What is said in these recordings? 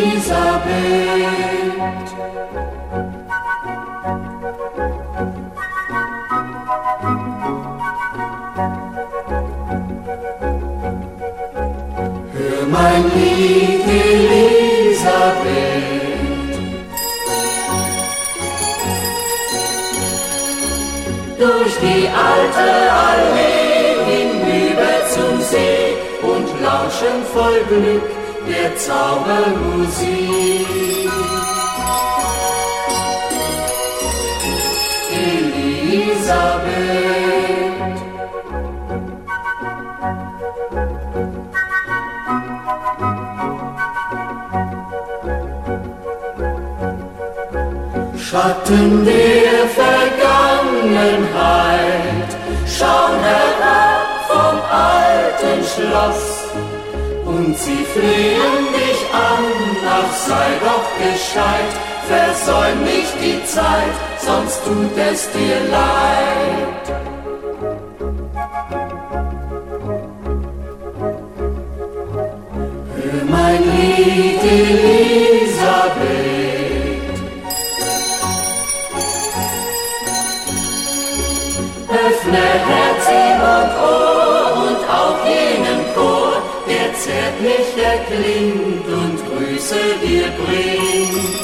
Elisabeth. Mein Lied, Elisabeth. Durch die alte Allee hinüber zum See und lauschen voll Glück der Zaubermusik. Elisabeth. Schatten der Vergangenheit schauen herab vom alten Schloss und sie flehen dich an, ach sei doch gescheit, versäum nicht die Zeit, sonst tut es dir leid. Hör mein Lied, Elisabeth. Öffne Herz und Ohr der zärtlicher klingt und Grüße dir bringt.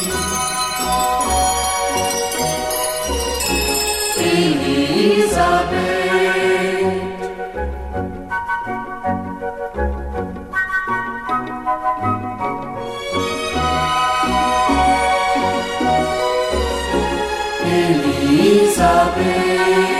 Elisabeth. Elisabeth.